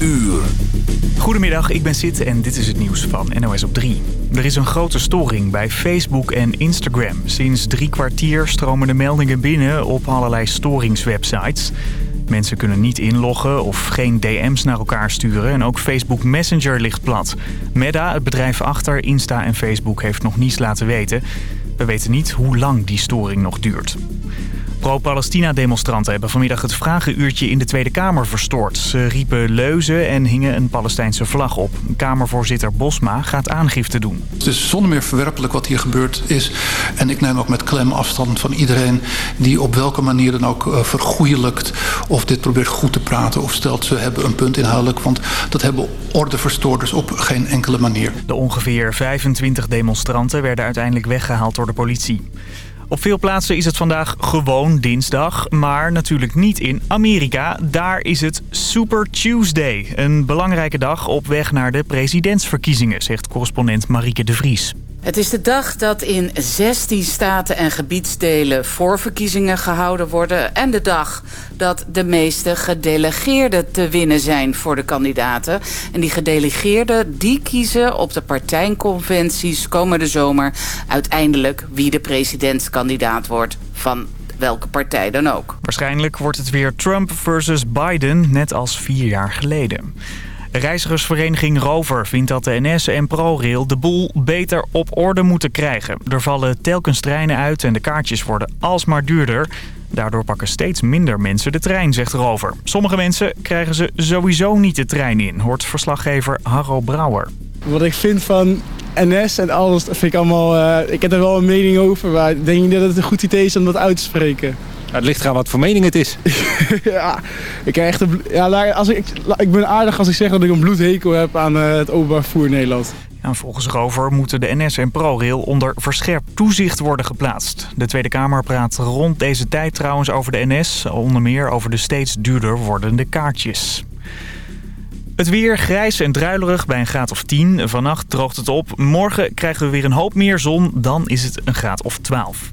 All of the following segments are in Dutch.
uur. Goedemiddag, ik ben Sid en dit is het nieuws van NOS op 3. Er is een grote storing bij Facebook en Instagram. Sinds drie kwartier stromen de meldingen binnen op allerlei storingswebsites. Mensen kunnen niet inloggen of geen DM's naar elkaar sturen en ook Facebook Messenger ligt plat. Meta, het bedrijf achter Insta en Facebook, heeft nog niets laten weten. We weten niet hoe lang die storing nog duurt. Pro-Palestina-demonstranten hebben vanmiddag het vragenuurtje in de Tweede Kamer verstoord. Ze riepen leuzen en hingen een Palestijnse vlag op. Kamervoorzitter Bosma gaat aangifte doen. Het is zonder meer verwerpelijk wat hier gebeurd is. En ik neem ook met klem afstand van iedereen die op welke manier dan ook uh, vergoeilijkt... of dit probeert goed te praten of stelt ze hebben een punt inhoudelijk. Want dat hebben ordeverstoorders op geen enkele manier. De ongeveer 25 demonstranten werden uiteindelijk weggehaald door de politie. Op veel plaatsen is het vandaag gewoon dinsdag, maar natuurlijk niet in Amerika. Daar is het Super Tuesday, een belangrijke dag op weg naar de presidentsverkiezingen, zegt correspondent Marieke de Vries. Het is de dag dat in 16 staten en gebiedsdelen voorverkiezingen gehouden worden... en de dag dat de meeste gedelegeerden te winnen zijn voor de kandidaten. En die gedelegeerden die kiezen op de partijconventies komende zomer... uiteindelijk wie de presidentskandidaat wordt van welke partij dan ook. Waarschijnlijk wordt het weer Trump versus Biden, net als vier jaar geleden. Reizigersvereniging Rover vindt dat de NS en ProRail de boel beter op orde moeten krijgen. Er vallen telkens treinen uit en de kaartjes worden alsmaar duurder. Daardoor pakken steeds minder mensen de trein, zegt Rover. Sommige mensen krijgen ze sowieso niet de trein in, hoort verslaggever Harro Brouwer. Wat ik vind van NS en alles, vind ik allemaal... Uh, ik heb er wel een mening over, maar denk je dat het een goed idee is om dat uit te spreken? Het ligt eraan wat voor mening het is. ja, ik, krijg echt een, ja, als ik, ik ben aardig als ik zeg dat ik een bloedhekel heb aan uh, het openbaar vervoer in Nederland. Ja, volgens Rover moeten de NS en ProRail onder verscherpt toezicht worden geplaatst. De Tweede Kamer praat rond deze tijd trouwens over de NS. Onder meer over de steeds duurder wordende kaartjes. Het weer grijs en druilerig bij een graad of 10. Vannacht droogt het op. Morgen krijgen we weer een hoop meer zon. Dan is het een graad of 12.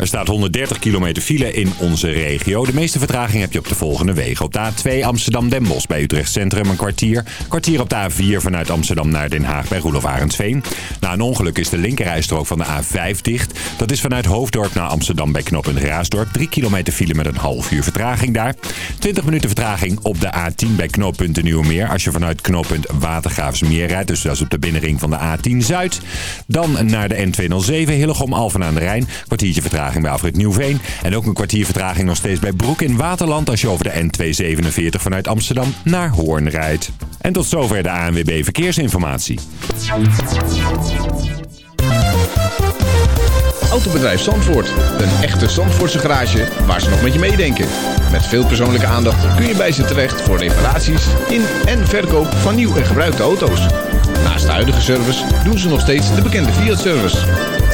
Er staat 130 kilometer file in onze regio. De meeste vertraging heb je op de volgende wegen. Op de A2 Amsterdam-Den Bosch bij Utrecht Centrum een kwartier. Kwartier op de A4 vanuit Amsterdam naar Den Haag bij Roelof Arendsveen. Na een ongeluk is de linkerrijstrook van de A5 dicht. Dat is vanuit Hoofddorp naar Amsterdam bij knooppunt Raasdorp. 3 kilometer file met een half uur vertraging daar. 20 minuten vertraging op de A10 bij knooppunt de Nieuwe Als je vanuit knooppunt Watergraafsmeer rijdt. Dus dat is op de binnenring van de A10 Zuid. Dan naar de N207 Hillegom Alphen aan de Rijn. Kwartiertje vertraging vertraging bij Afrit Nieuwveen. En ook een kwartier vertraging nog steeds bij Broek in Waterland... als je over de N247 vanuit Amsterdam naar Hoorn rijdt. En tot zover de ANWB Verkeersinformatie. Autobedrijf Zandvoort. Een echte Zandvoortse garage waar ze nog met je meedenken. Met veel persoonlijke aandacht kun je bij ze terecht... voor reparaties in en verkoop van nieuw en gebruikte auto's. Naast de huidige service doen ze nog steeds de bekende Fiat-service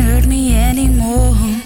hurt me anymore.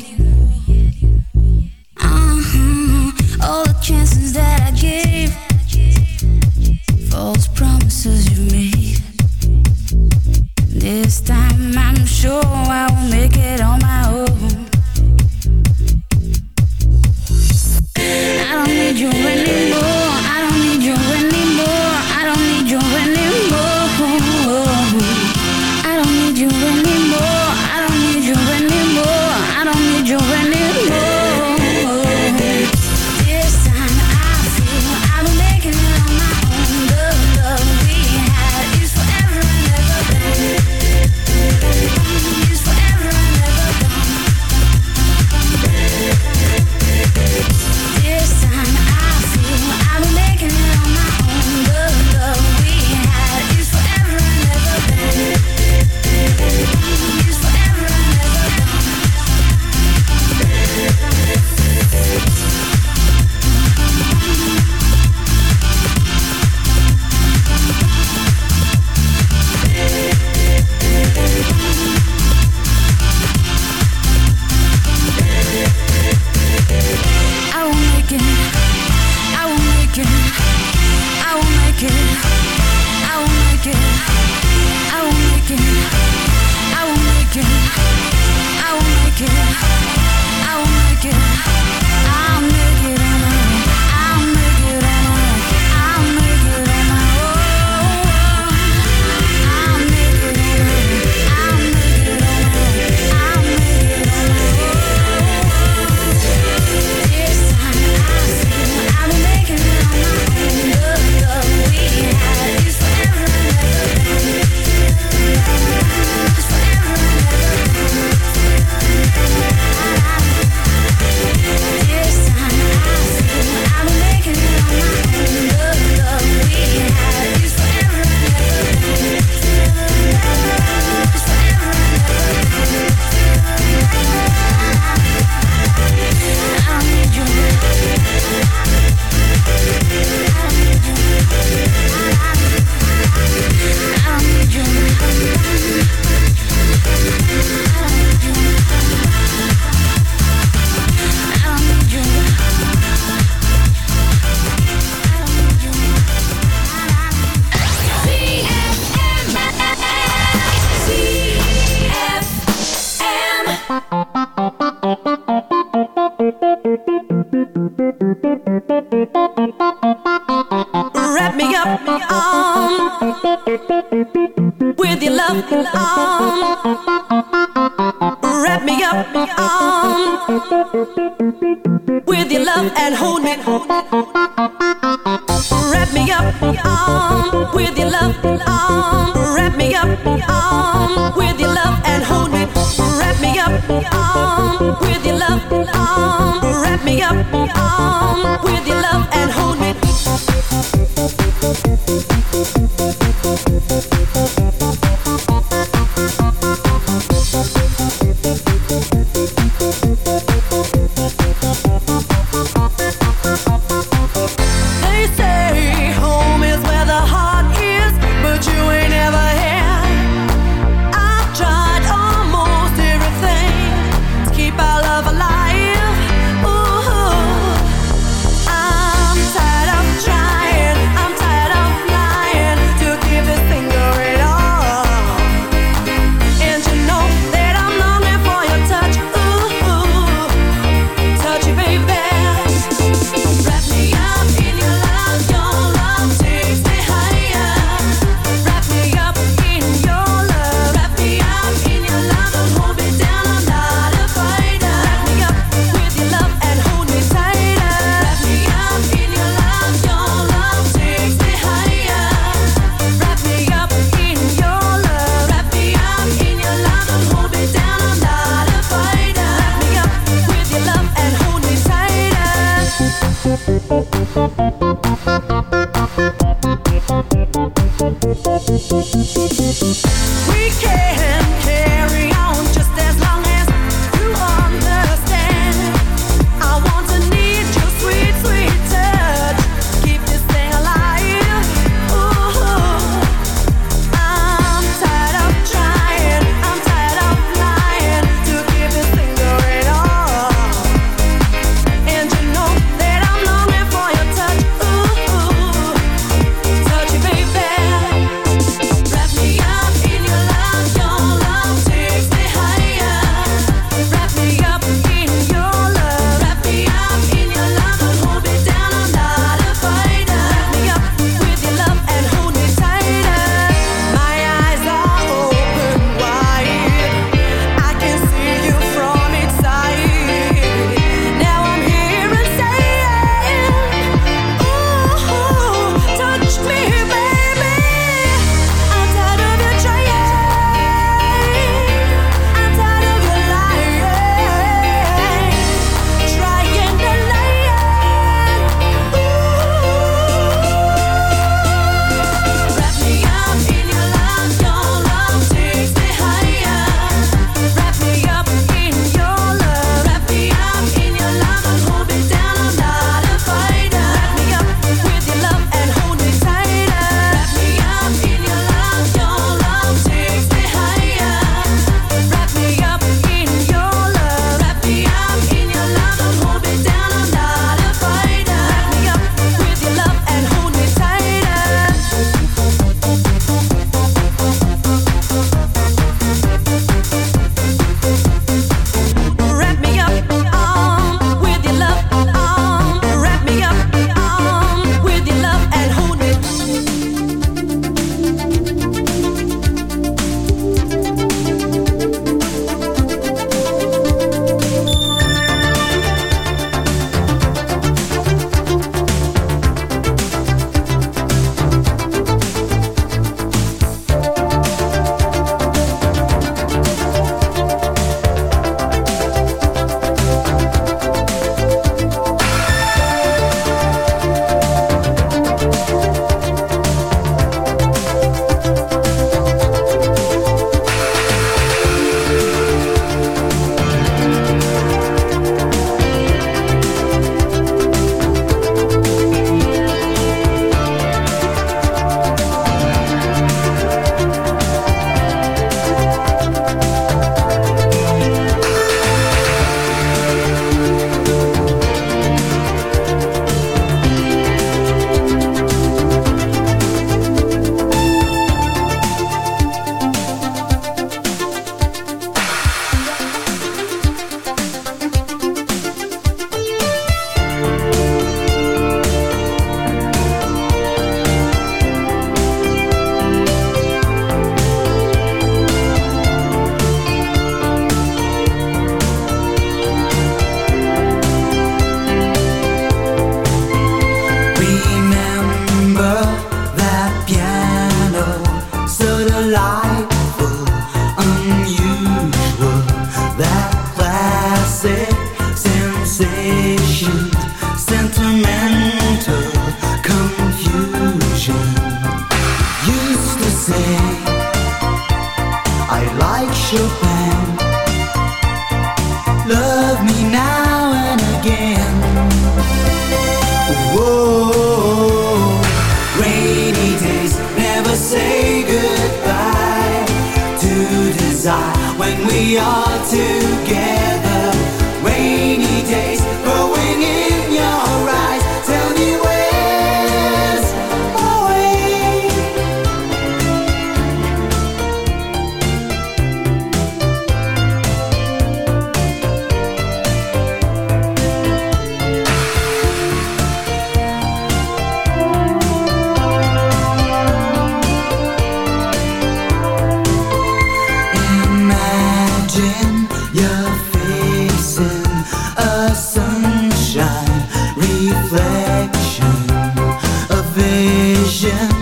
时。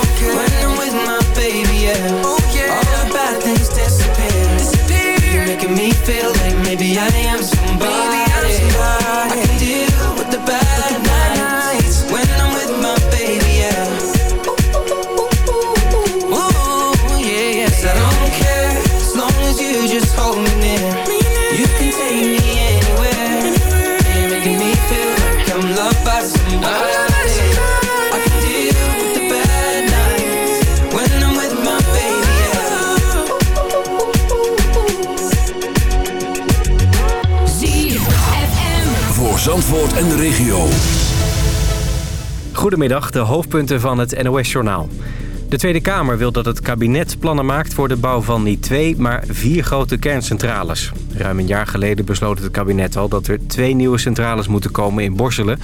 en de regio. Goedemiddag, de hoofdpunten van het NOS-journaal. De Tweede Kamer wil dat het kabinet plannen maakt voor de bouw van niet twee, maar vier grote kerncentrales. Ruim een jaar geleden besloot het kabinet al dat er twee nieuwe centrales moeten komen in Borselen.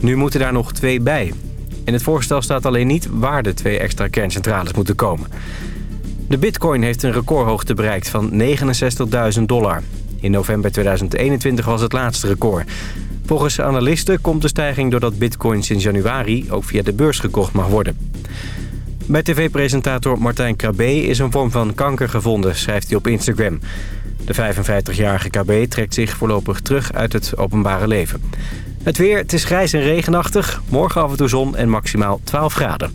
Nu moeten daar nog twee bij. In het voorstel staat alleen niet waar de twee extra kerncentrales moeten komen. De bitcoin heeft een recordhoogte bereikt van 69.000 dollar. In november 2021 was het laatste record. Volgens analisten komt de stijging doordat bitcoin sinds januari ook via de beurs gekocht mag worden. Bij tv-presentator Martijn Krabbe is een vorm van kanker gevonden, schrijft hij op Instagram. De 55-jarige Krabbe trekt zich voorlopig terug uit het openbare leven. Het weer, het is grijs en regenachtig. Morgen af en toe zon en maximaal 12 graden.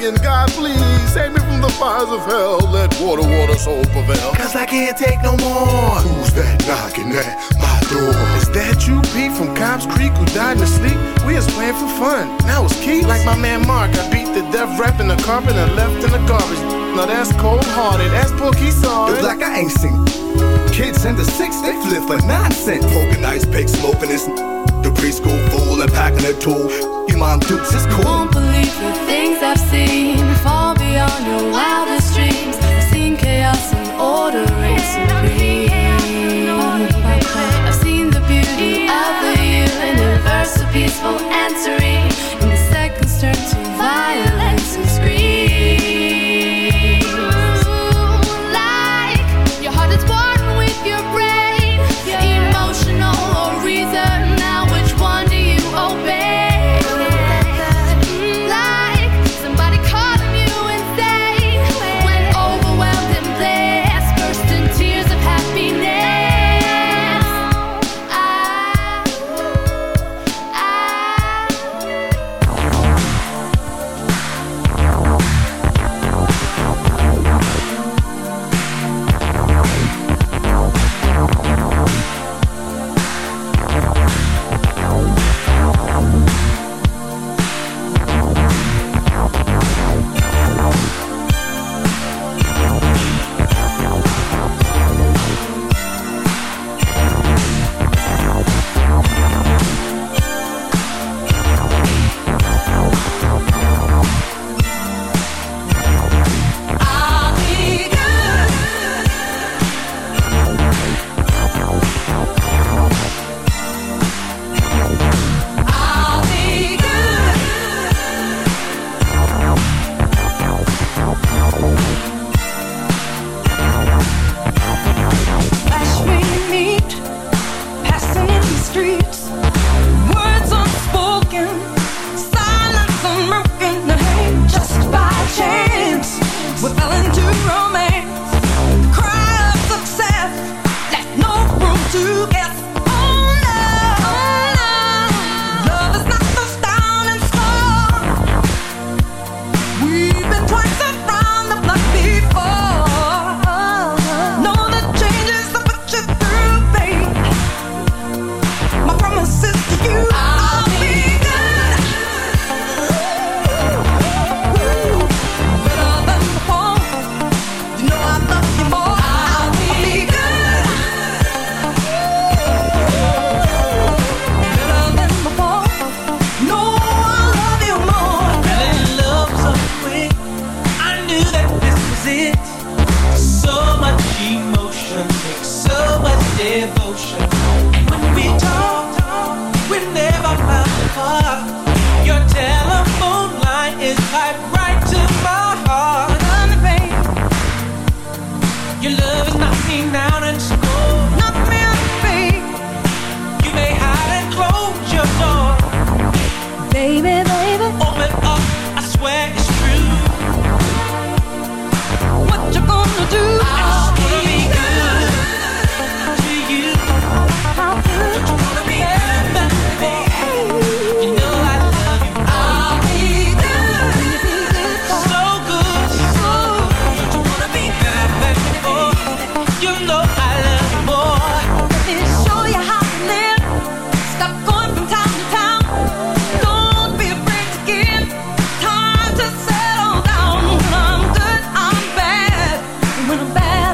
God, please save me from the fires of hell. Let water, water, soul prevail. Cause I can't take no more. Who's that knocking at my door? Is that you, Pete, from Cobb's Creek, who died in his sleep? We was playing for fun. Now it's Keith. Like my man Mark, I beat the death rap in the carpet and left in the garbage. Now that's cold hearted. That's Pookie Saw. Like I ain't seen kids in the six, they flip for nonsense. Poking ice pick, smoking this. The preschool fool and packing a tool. You mom dukes is cool. Won't believe the things I've seen far beyond your wildest dreams. I've seen chaos and order reign supreme. I've seen the beauty of the universe, so peaceful and serene.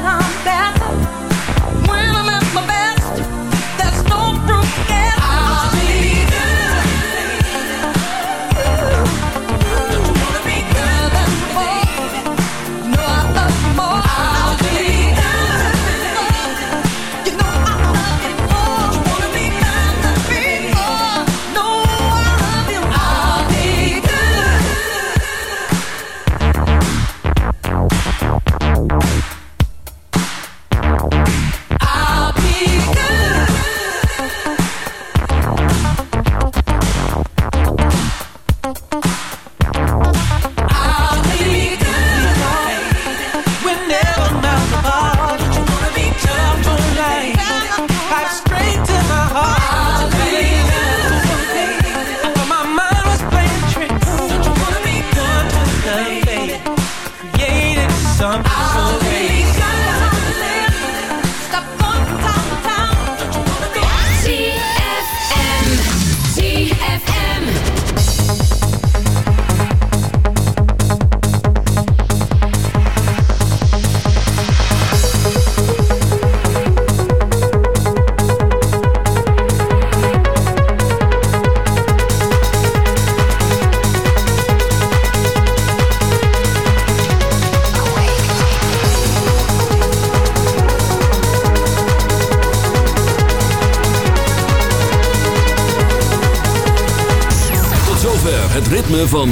that I'm bad.